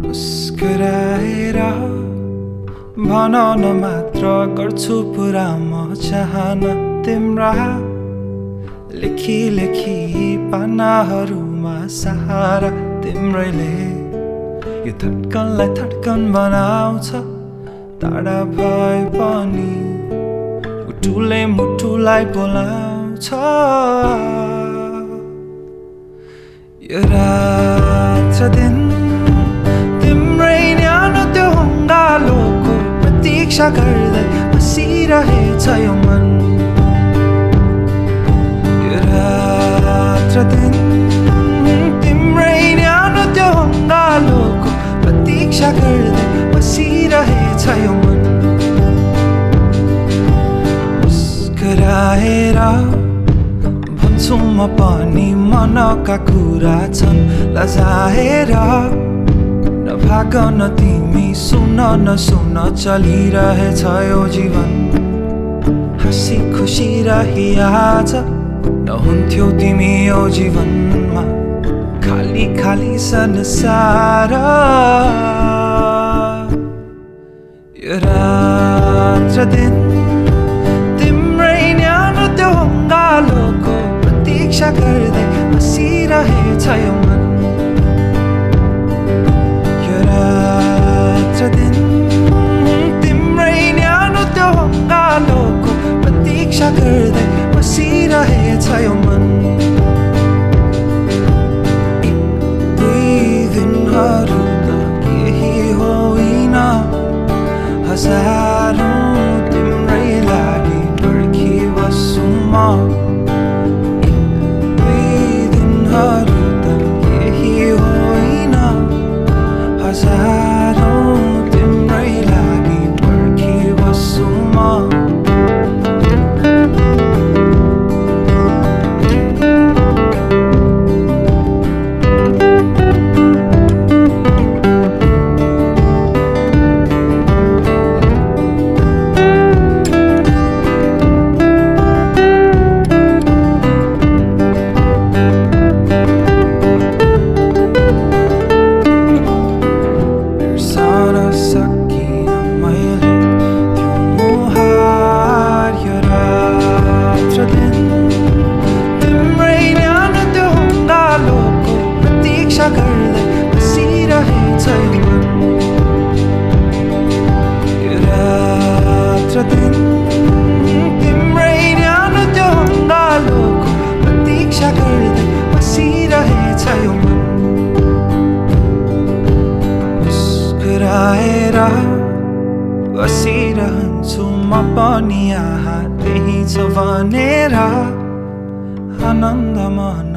मुस्कुराएर भन न मात्र गर्छु पुरा म चाहना तिम्रा लेखी लेखी पानाहरूमा सहारा तिम्रैले यो धड्कनलाई धड्कन बनाउँछ टाढा भए पनि मुटुले मुटुलाई बोलाउँछ। यो रात दिन गर्दै बसिरहेछ यो मन यो रात दिन तिम्रै न्यानो त्यो हङ्गालोको प्रतीक्षा गर्दै बसिरहेछ यो मन मुस्कुराएर भन्छु म पनि मनका कुरा छन् लजाएर नभाग न तिमी सुन न सुन चलिरहेछ यो जीवन। हाँसी खुसी रहिआज नहुन्थ्यौ तिमी यो जीवनमा। खाली खाली संसार। यो रात र दिन तिम्रै न्यानो त्यो हङ्गालोको प्रतीक्षा गर्दै बसिरहेछ यो मन। यो बसिरहन्छु म पनि यहाँ त्यही छ भनेर आनन्द मन